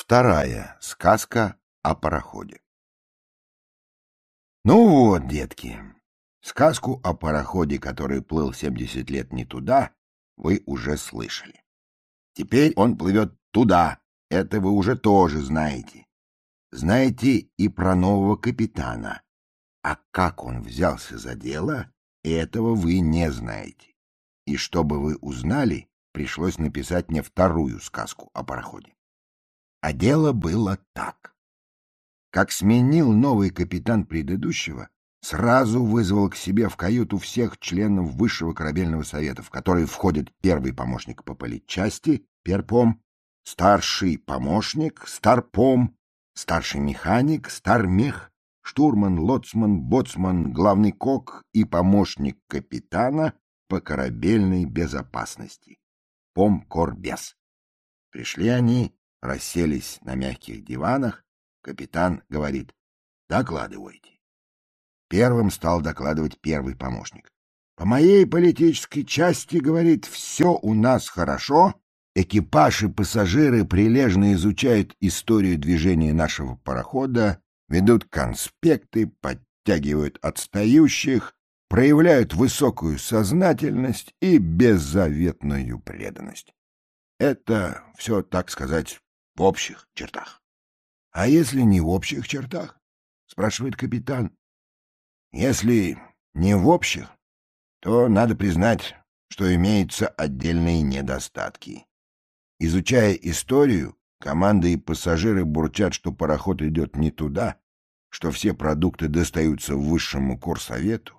Вторая сказка о пароходе. Ну вот, детки, сказку о пароходе, который плыл 70 лет не туда, вы уже слышали. Теперь он плывет туда, это вы уже тоже знаете. Знаете и про нового капитана. А как он взялся за дело, этого вы не знаете. И чтобы вы узнали, пришлось написать мне вторую сказку о пароходе. А дело было так. Как сменил новый капитан предыдущего, сразу вызвал к себе в каюту всех членов Высшего корабельного совета, в который входит первый помощник по политчасти, перпом, старший помощник, старпом, старший механик, стармех, штурман, лоцман, боцман, главный кок и помощник капитана по корабельной безопасности, помкорбес. Пришли они расселись на мягких диванах, капитан говорит «Докладывайте». Первым стал докладывать первый помощник. «По моей политической части, — говорит, — все у нас хорошо, экипаж и пассажиры прилежно изучают историю движения нашего парохода, ведут конспекты, подтягивают отстающих, проявляют высокую сознательность и беззаветную преданность. Это все, так сказать, в общих чертах. — А если не в общих чертах? — спрашивает капитан. — Если не в общих, то надо признать, что имеются отдельные недостатки. Изучая историю, команды и пассажиры бурчат, что пароход идет не туда, что все продукты достаются высшему курсовету.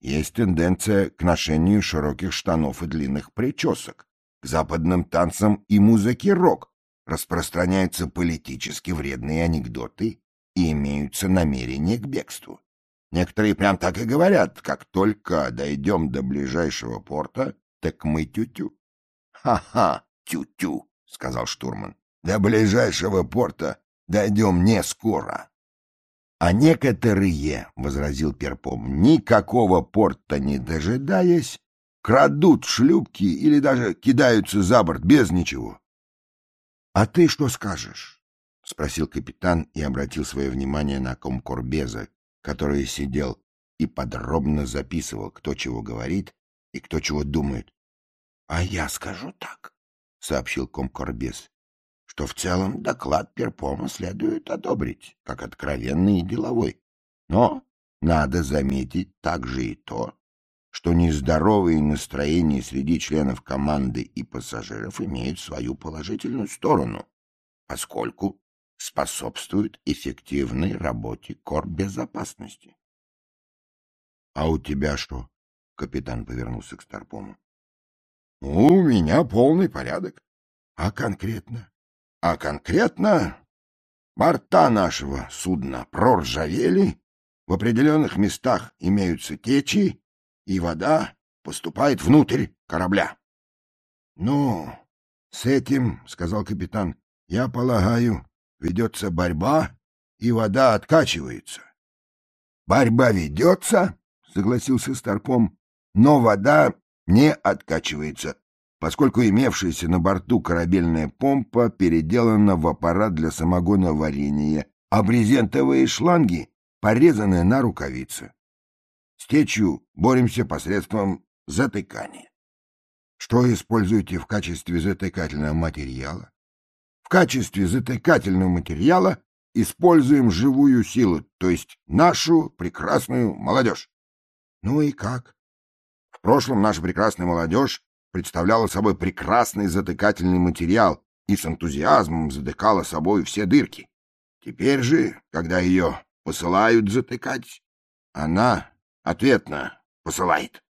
Есть тенденция к ношению широких штанов и длинных причесок, к западным танцам и музыке рок, распространяются политически вредные анекдоты и имеются намерения к бегству. Некоторые прям так и говорят, как только дойдем до ближайшего порта, так мы тю-тю. «Ха — тю-тю, — сказал штурман. — До ближайшего порта дойдем не скоро. — А некоторые, — возразил Перпом, — никакого порта не дожидаясь, крадут шлюпки или даже кидаются за борт без ничего. — А ты что скажешь? — спросил капитан и обратил свое внимание на комкорбеза, который сидел и подробно записывал, кто чего говорит и кто чего думает. — А я скажу так, — сообщил комкорбез, — что в целом доклад Перпома следует одобрить, как откровенный и деловой. Но надо заметить также и то, что нездоровые настроения среди членов команды и пассажиров имеют свою положительную сторону, поскольку способствуют эффективной работе корбезопасности. — А у тебя что? — капитан повернулся к Старпому. — У меня полный порядок. — А конкретно? — А конкретно борта нашего судна проржавели, в определенных местах имеются течи, и вода поступает внутрь корабля. — Ну, с этим, — сказал капитан, — я полагаю, ведется борьба, и вода откачивается. — Борьба ведется, — согласился Старпом, — но вода не откачивается, поскольку имевшаяся на борту корабельная помпа переделана в аппарат для самогона варенья, а брезентовые шланги порезаны на рукавицы. С течью боремся посредством затыкания. Что используете в качестве затыкательного материала? В качестве затыкательного материала используем живую силу, то есть нашу прекрасную молодежь. Ну и как? В прошлом наша прекрасная молодежь представляла собой прекрасный затыкательный материал и с энтузиазмом затыкала собой все дырки. Теперь же, когда ее посылают затыкать, она Ответно посылает.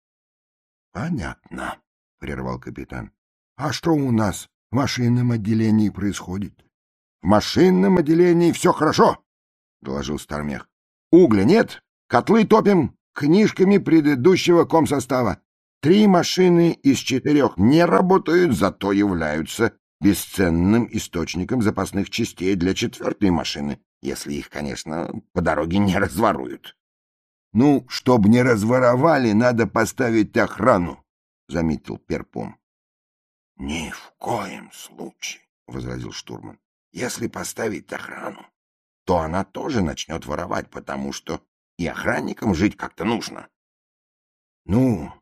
— Понятно, — прервал капитан. — А что у нас в машинном отделении происходит? — В машинном отделении все хорошо, — доложил Стармех. — Угля нет, котлы топим книжками предыдущего комсостава. Три машины из четырех не работают, зато являются бесценным источником запасных частей для четвертой машины, если их, конечно, по дороге не разворуют. Ну, чтобы не разворовали, надо поставить охрану, — заметил Перпом. — Ни в коем случае, — возразил штурман. Если поставить охрану, то она тоже начнет воровать, потому что и охранникам жить как-то нужно. — Ну,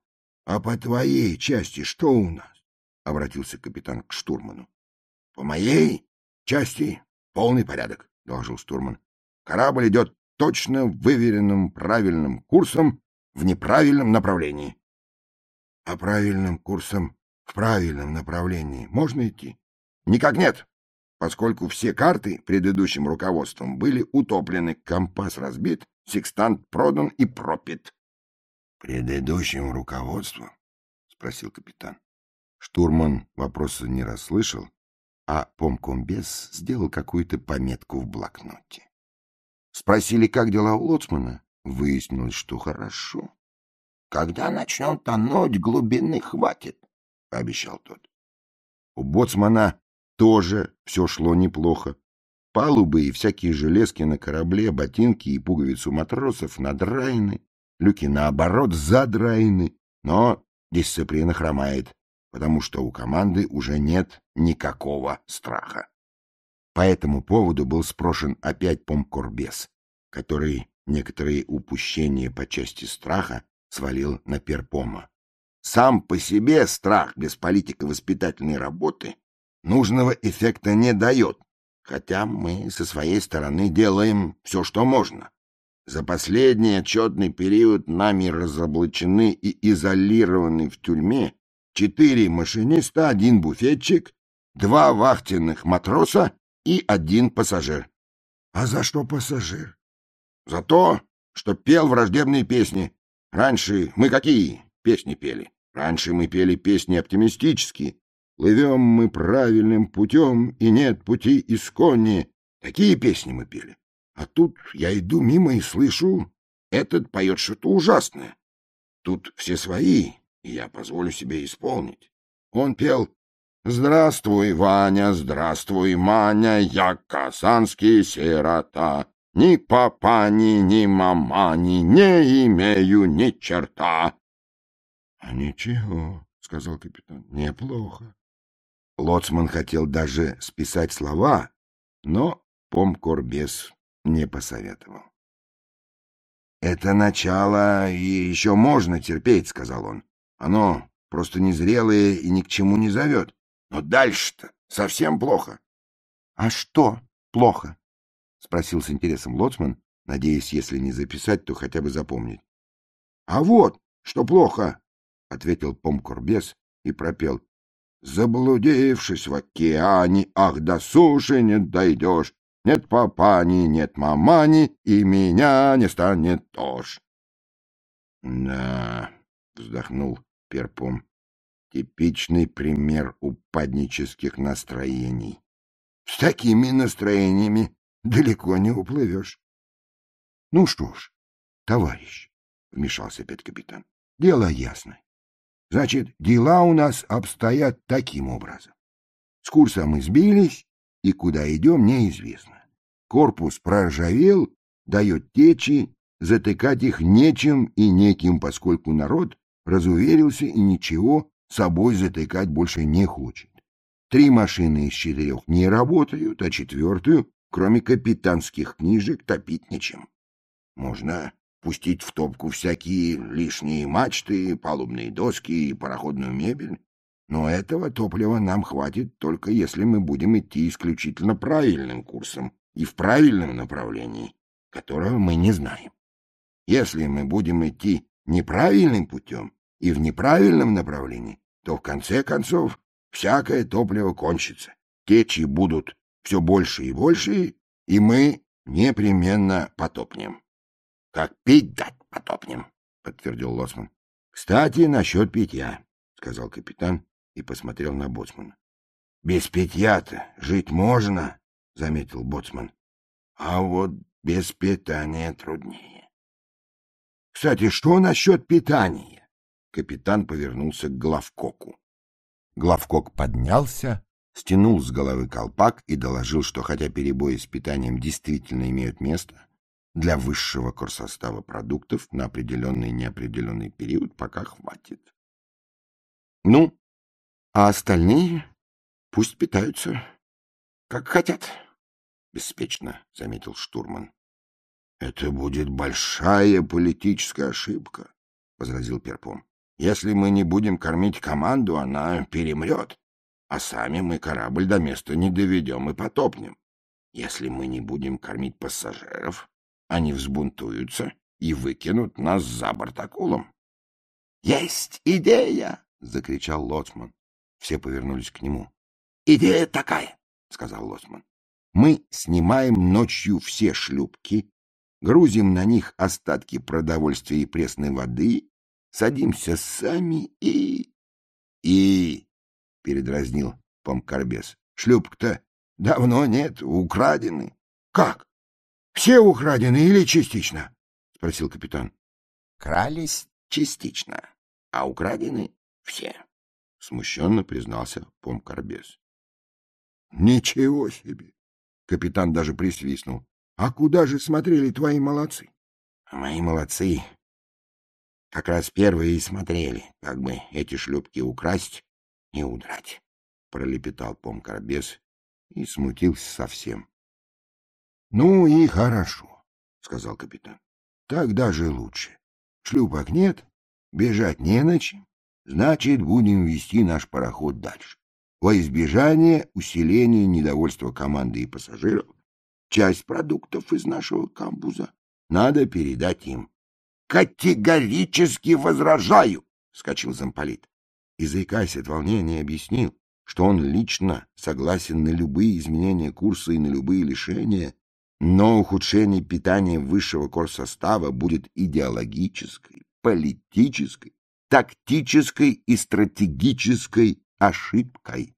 а по твоей части что у нас? — обратился капитан к штурману. — По моей части полный порядок, — доложил штурман. — Корабль идет точно выверенным правильным курсом в неправильном направлении. — А правильным курсом в правильном направлении можно идти? — Никак нет, поскольку все карты предыдущим руководством были утоплены, компас разбит, секстант продан и пропит. — Предыдущим руководством? — спросил капитан. Штурман вопроса не расслышал, а помкомбес сделал какую-то пометку в блокноте. Спросили, как дела у лоцмана. Выяснилось, что хорошо. — Когда начнем тонуть, глубины хватит, — пообещал тот. У боцмана тоже все шло неплохо. Палубы и всякие железки на корабле, ботинки и пуговицы у матросов надраены, люки, наоборот, задраены, но дисциплина хромает потому что у команды уже нет никакого страха. По этому поводу был спрошен опять Помкорбес, который некоторые упущения по части страха свалил на Перпома. Сам по себе страх без политико-воспитательной работы нужного эффекта не дает, хотя мы со своей стороны делаем все, что можно. За последний отчетный период нами разоблачены и изолированы в тюрьме четыре машиниста, один буфетчик, два вахтенных матроса и один пассажир. — А за что пассажир? — За то, что пел враждебные песни. Раньше мы какие песни пели? Раньше мы пели песни оптимистические. Плывем мы правильным путем, и нет пути исконнее. Такие песни мы пели. А тут я иду мимо и слышу, этот поет что-то ужасное. Тут все свои, и я позволю себе исполнить. Он пел «Здравствуй, Ваня, здравствуй, Маня, я казанский сирота, ни папани, ни мамани не имею ни черта». «А ничего», — сказал капитан, — «неплохо». Лоцман хотел даже списать слова, но Помкорбес не посоветовал. «Это начало, и еще можно терпеть», — сказал он. Оно просто незрелое и ни к чему не зовет. Но дальше-то совсем плохо. — А что плохо? — спросил с интересом Лоцман, надеясь, если не записать, то хотя бы запомнить. — А вот что плохо, — ответил Помкорбес и пропел. — Заблудившись в океане, ах, до суши не дойдешь. Нет папани, нет мамани, и меня не станет тоже. — Да, — вздохнул Перпом. Типичный пример упаднических настроений. С такими настроениями далеко не уплывешь. — Ну что ж, товарищ, — вмешался опять капитан, — дело ясное. Значит, дела у нас обстоят таким образом. С курса мы сбились, и куда идем, неизвестно. Корпус проржавел, дает течи, затыкать их нечем и неким, поскольку народ разуверился и ничего собой затыкать больше не хочет. Три машины из четырех не работают, а четвертую, кроме капитанских книжек, топить нечем. Можно пустить в топку всякие лишние мачты, палубные доски и пароходную мебель, но этого топлива нам хватит только если мы будем идти исключительно правильным курсом и в правильном направлении, которого мы не знаем. Если мы будем идти неправильным путем и в неправильном направлении, то в конце концов всякое топливо кончится. Течи будут все больше и больше, и мы непременно потопнем. — Как пить дать потопнем, — подтвердил Лоцман. — Кстати, насчет питья, — сказал капитан и посмотрел на боцмана. — Без питья-то жить можно, — заметил боцман. — А вот без питания труднее. Кстати, что насчет питания? Капитан повернулся к главкоку. Главкок поднялся, стянул с головы колпак и доложил, что хотя перебои с питанием действительно имеют место, для высшего курсостава продуктов на определенный и неопределенный период пока хватит. Ну, а остальные пусть питаются как хотят, — беспечно заметил штурман. — Это будет большая политическая ошибка, — возразил Перпом. — Если мы не будем кормить команду, она перемрет, а сами мы корабль до места не доведем и потопнем. Если мы не будем кормить пассажиров, они взбунтуются и выкинут нас за борт акулам. — Есть идея! — закричал Лоцман. Все повернулись к нему. — Идея такая, — сказал Лоцман. — Мы снимаем ночью все шлюпки, грузим на них остатки продовольствия и пресной воды, садимся сами и... — И... — передразнил Помкарбес. — Шлюпок-то давно нет, украдены. — Как? Все украдены или частично? — спросил капитан. — Крались частично, а украдены все, — смущенно признался Помкарбес. — Ничего себе! — капитан даже присвистнул. — А куда же смотрели твои молодцы? — Мои молодцы как раз первые и смотрели, как бы эти шлюпки украсть и удрать, — пролепетал Помкарбес и смутился совсем. — Ну и хорошо, — сказал капитан. — Так даже лучше. Шлюпок нет, бежать не на чем, значит, будем вести наш пароход дальше. Во избежание усиления недовольства команды и пассажиров, часть продуктов из нашего камбуза надо передать им. — Категорически возражаю! — вскочил замполит. И, заикаясь от волнения, объяснил, что он лично согласен на любые изменения курса и на любые лишения, но ухудшение питания высшего корсостава будет идеологической, политической, тактической и стратегической ошибкой.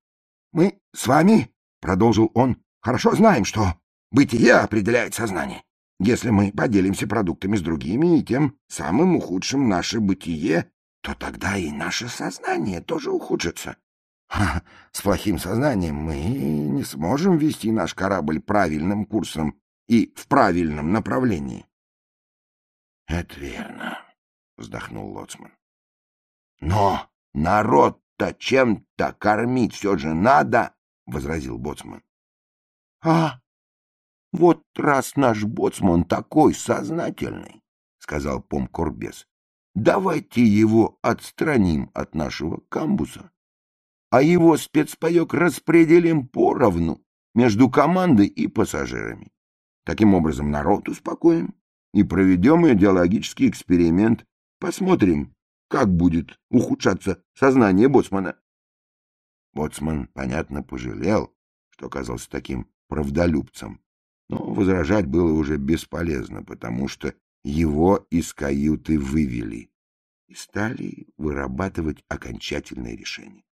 Мы с вами, — продолжил он, — хорошо знаем, что бытие определяет сознание. Если мы поделимся продуктами с другими и тем самым ухудшим наше бытие, то тогда и наше сознание тоже ухудшится. Ха, с плохим сознанием мы не сможем вести наш корабль правильным курсом и в правильном направлении. — Это верно, — вздохнул Лоцман. — Но народ-то чем-то кормить все же надо, — возразил Боцман. — А, вот раз наш Боцман такой сознательный, — сказал Помкорбес, — давайте его отстраним от нашего камбуса, а его спецпаек распределим поровну между командой и пассажирами. Таким образом, народ успокоим и проведем идеологический эксперимент. Посмотрим, как будет ухудшаться сознание боцмана. Боцман, понятно, пожалел, что оказался таким правдолюбцем, но возражать было уже бесполезно, потому что его из каюты вывели и стали вырабатывать окончательное решение.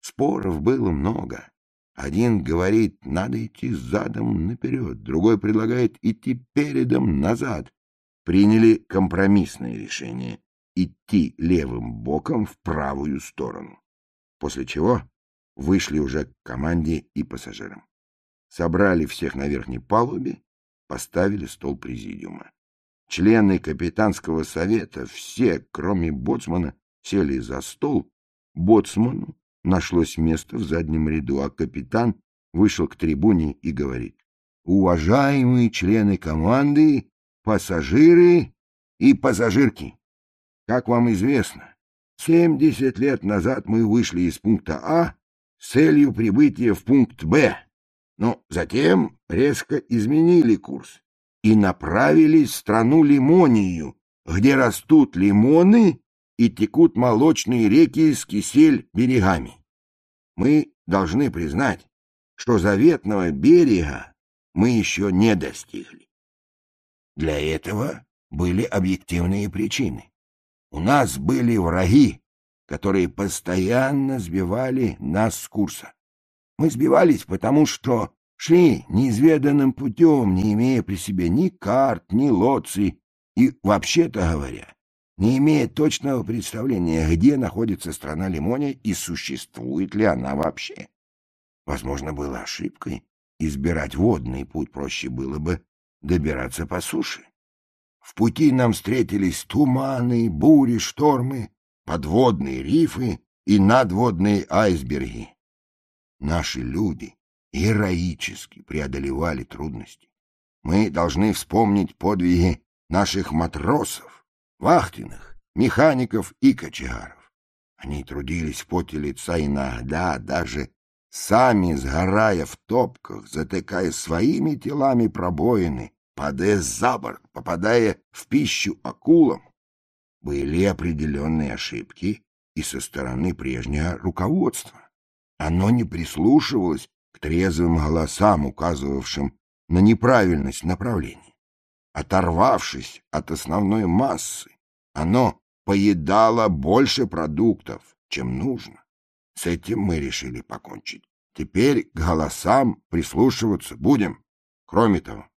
Споров было много, один говорит, надо идти задом наперед, другой предлагает идти передом назад. Приняли компромиссное решение — идти левым боком в правую сторону. После чего вышли уже к команде и пассажирам. Собрали всех на верхней палубе, поставили стол президиума. Члены капитанского совета, все, кроме боцмана, сели за стол. Боцману нашлось место в заднем ряду, а капитан вышел к трибуне и говорит. «Уважаемые члены команды, пассажиры и пассажирки, как вам известно, 70 лет назад мы вышли из пункта А с целью прибытия в пункт Б, но затем резко изменили курс и направились в страну Лимонию, где растут лимоны и текут молочные реки с кисель берегами. Мы должны признать, что заветного берега мы еще не достигли. Для этого были объективные причины. У нас были враги, которые постоянно сбивали нас с курса. Мы сбивались, потому что шли неизведанным путем, не имея при себе ни карт, ни лоций, и, вообще-то говоря, не имея точного представления, где находится страна Лимония и существует ли она вообще. Возможно, было ошибкой избирать водный путь, проще было бы добираться по суше. В пути нам встретились туманы, бури, штормы, подводные рифы и надводные айсберги. Наши люди героически преодолевали трудности. Мы должны вспомнить подвиги наших матросов, вахтенных, механиков и кочегаров. Они трудились в поте лица иногда, даже сами сгорая в топках, затыкая своими телами пробоины, падая за борт, попадая в пищу акулам. Были определенные ошибки и со стороны прежнего руководства. Оно не прислушивалось к трезвым голосам, указывавшим на неправильность направления. Оторвавшись от основной массы, оно поедало больше продуктов, чем нужно. С этим мы решили покончить. Теперь к голосам прислушиваться будем. Кроме того,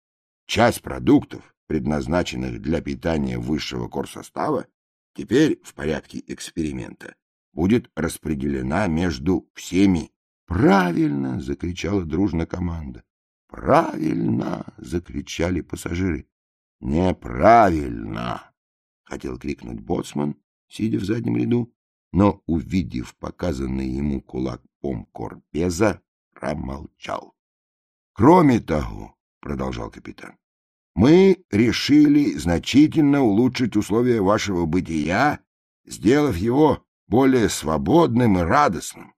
часть продуктов, предназначенных для питания высшего корсостава, теперь в порядке эксперимента будет распределена между всеми. «Правильно!» — закричала дружно команда. «Правильно!» — закричали пассажиры. «Неправильно!» — хотел крикнуть боцман, сидя в заднем ряду, но, увидев показанный ему кулак помкорпеза, промолчал. «Кроме того, — продолжал капитан, — мы решили значительно улучшить условия вашего бытия, сделав его более свободным и радостным.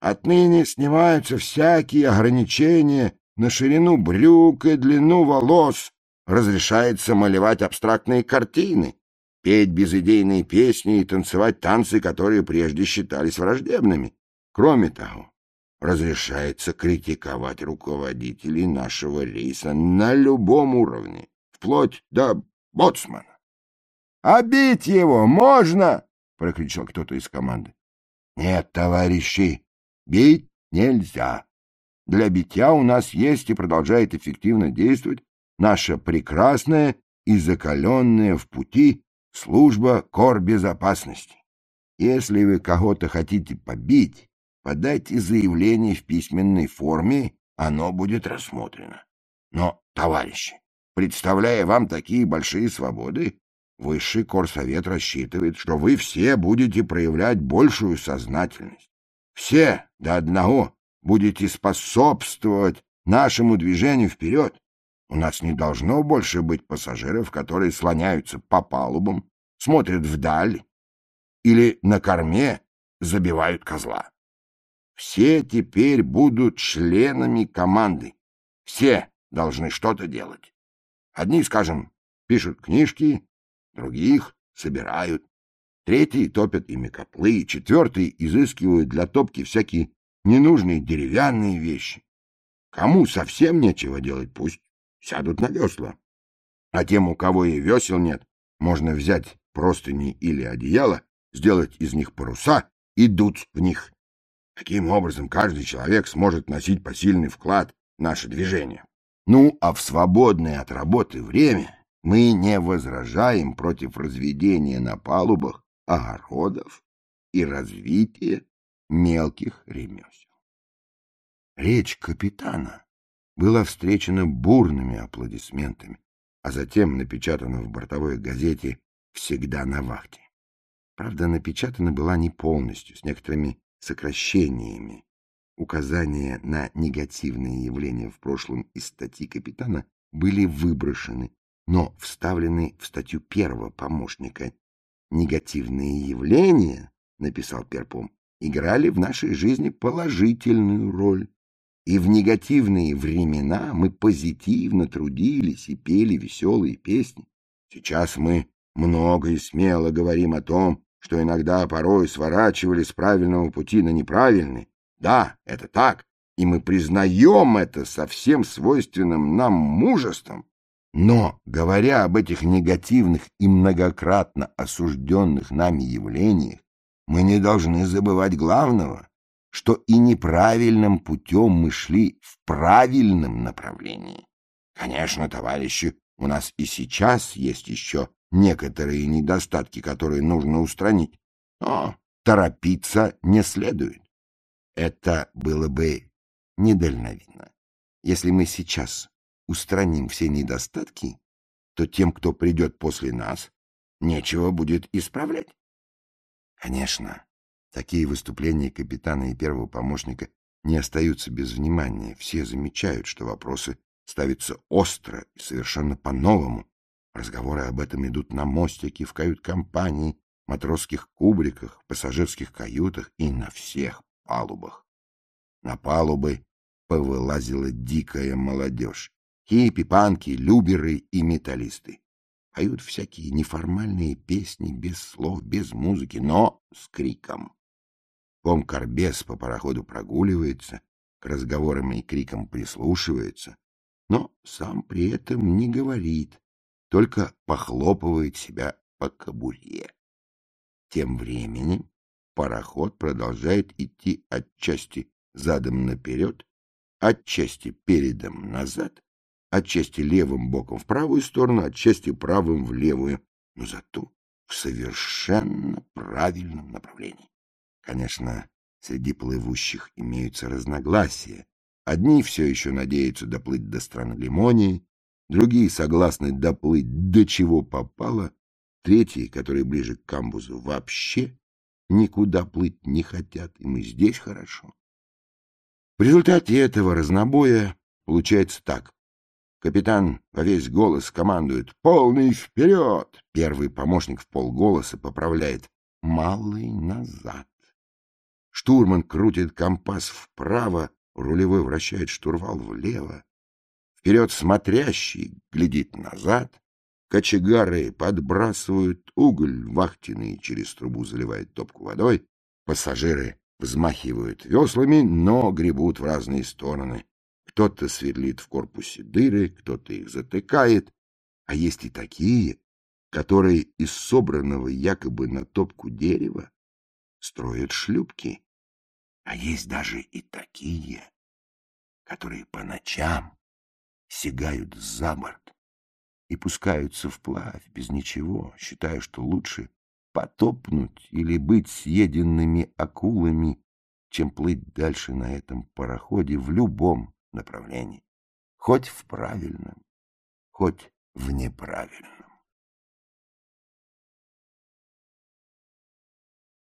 Отныне снимаются всякие ограничения на ширину брюк и длину волос, разрешается малевать абстрактные картины, петь безыдейные песни и танцевать танцы, которые прежде считались враждебными. Кроме того, разрешается критиковать руководителей нашего рейса на любом уровне, вплоть до боцмана. «А бить его можно?» — прокричал кто-то из команды. «Нет, товарищи, бить нельзя. Для битья у нас есть и продолжает эффективно действовать наша прекрасная и закаленная в пути служба корбезопасности. Если вы кого-то хотите побить, подайте заявление в письменной форме, оно будет рассмотрено. Но, товарищи, представляя вам такие большие свободы, Высший корсовет рассчитывает, что вы все будете проявлять большую сознательность. Все до одного будете способствовать нашему движению вперед. У нас не должно больше быть пассажиров, которые слоняются по палубам, смотрят вдаль или на корме забивают козла. Все теперь будут членами команды. Все должны что-то делать. Одни, скажем, пишут книжки, других собирают, третьи топят ими котлы, четвертые изыскивают для топки всякие ненужные деревянные вещи. Кому совсем нечего делать, пусть сядут на весла. А тем, у кого и весел нет, можно взять простыни или одеяло, сделать из них паруса и дуть в них. Таким образом, каждый человек сможет носить посильный вклад в наше движение. Ну, а в свободное от работы время мы не возражаем против разведения на палубах огородов и развития мелких ремесел. Речь капитана была встречена бурными аплодисментами, а затем напечатана в бортовой газете «Всегда на вахте». Правда, напечатана была не полностью, с некоторыми сокращениями. Указания на негативные явления в прошлом из статьи капитана были выброшены, но вставлены в статью первого помощника. Негативные явления, написал Перпом, играли в нашей жизни положительную роль. И в негативные времена мы позитивно трудились и пели веселые песни. Сейчас мы много и смело говорим о том, что иногда порой сворачивали с правильного пути на неправильный. Да, это так, и мы признаем это со всем свойственным нам мужеством. Но, говоря об этих негативных и многократно осужденных нами явлениях, мы не должны забывать главного, что и неправильным путем мы шли в правильном направлении. Конечно, товарищи, у нас и сейчас есть еще некоторые недостатки, которые нужно устранить, но торопиться не следует. Это было бы недальновидно. Если мы сейчас устраним все недостатки, то тем, кто придет после нас, нечего будет исправлять. Конечно, Такие выступления капитана и первого помощника не остаются без внимания. Все замечают, что вопросы ставятся остро и совершенно по-новому. Разговоры об этом идут на мостике, в кают-компании, матросских кубриках, пассажирских каютах и на всех палубах. На палубы повылазила дикая молодежь. Хиппи, панки, люберы и металлисты. Поют всякие неформальные песни, без слов, без музыки, но с криком. Комкорбес по пароходу прогуливается, к разговорам и крикам прислушивается, но сам при этом не говорит, только похлопывает себя по кобуре. Тем временем пароход продолжает идти отчасти задом наперед, отчасти передом назад, отчасти левым боком в правую сторону, отчасти правым в левую, но зато в совершенно правильном направлении. Конечно, среди плывущих имеются разногласия. Одни все еще надеются доплыть до страны Лимонии, другие согласны доплыть до чего попало, третьи, которые ближе к камбузу, вообще никуда плыть не хотят, и здесь хорошо. В результате этого разнобоя получается так. Капитан во весь голос командует «Полный вперед!» Первый помощник в полголоса поправляет «Малый назад». Штурман крутит компас вправо, рулевой вращает штурвал влево. Вперед смотрящий глядит назад. Кочегары подбрасывают уголь, вахтенный через трубу заливает топку водой. Пассажиры взмахивают веслами, но гребут в разные стороны. Кто-то сверлит в корпусе дыры, кто-то их затыкает, а есть и такие, которые из собранного якобы на топку дерева строят шлюпки. А есть даже и такие, которые по ночам сигают за борт и пускаются вплавь без ничего, считая, что лучше потопнуть или быть съеденными акулами, чем плыть дальше на этом пароходе в любом направлении, хоть в правильном, хоть в неправильном.